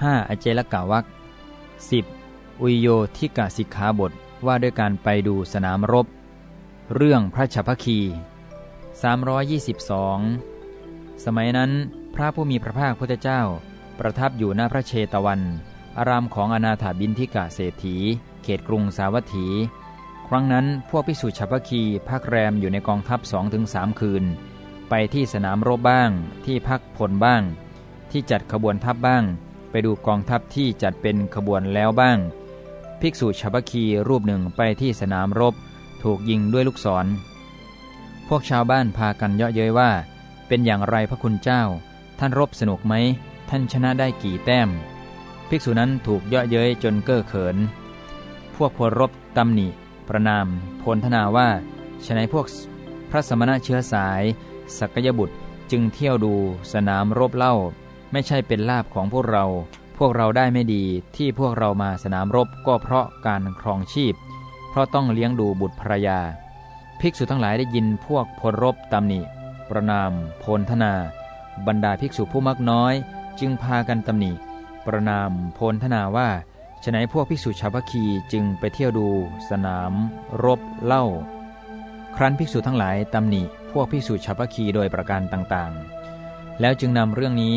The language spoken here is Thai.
5. อเจลกะวัก 10. อุยโยทิกะสิกขาบทว่าด้วยการไปดูสนามรบ เรื่องพระชพคี 322 สมัยนั้นพระผู้มีพระภาคพุทธเจ้า ประทับอยู่หน้าพระเชตวัน อารามของอนาถาบินทิกะเศรษฐี เขตกรุงสาวัตถี ครั้งนั้นพวกพิสุชพคีพักแรมอยู่ในกองทัพสองถึงสามคืน ไปที่สนามรบบ้าง ที่พักพลบ้าง ที่จัดขบวนทัพบ้าง ไปดูกองทัพที่จัดเป็นขบวนแล้วบ้าง ภิกษุชพคีรูปหนึ่งไปที่สนามรบ ถูกยิงด้วยลูกศร พวกชาวบ้านพากันเยาะเย้ยว่า เป็นอย่างไรพระคุณเจ้า ท่านรบสนุกไหม ท่านชนะได้กี่แต้ม ภิกษุนั้นถูกเยาะเย้ยจนเก้อเขิน พวกพลรบตำหนิ ประนามพลทนาว่าฉนัยพวกพระสมณะเชื้อสาย สักยบุตรจึงเที่ยวดูสนามรบเล่า ไม่ใช่เป็นลาบของพวกเรา พวกเราได้ไม่ดีที่พวกเรามาสนามรบก็เพราะการครองชีพ เพราะต้องเลี้ยงดูบุตรภรยา ภิกษุทั้งหลายได้ยินพวกพลรบตำหนิ ประนาม โพลธนา บรรดาภิกษุผู้มักน้อย จึงพากันตำหนิ ประนาม โพลธนาว่าฉนัยพวกภิกษุชาวพคีจึงไปเที่ยวดูสนาม รบเล่า ครั้นภิกษุทั้งหลายตำหนิพวกภิกษุชาวพคีโดยประการต่างๆ แล้วจึงนำเรื่องนี้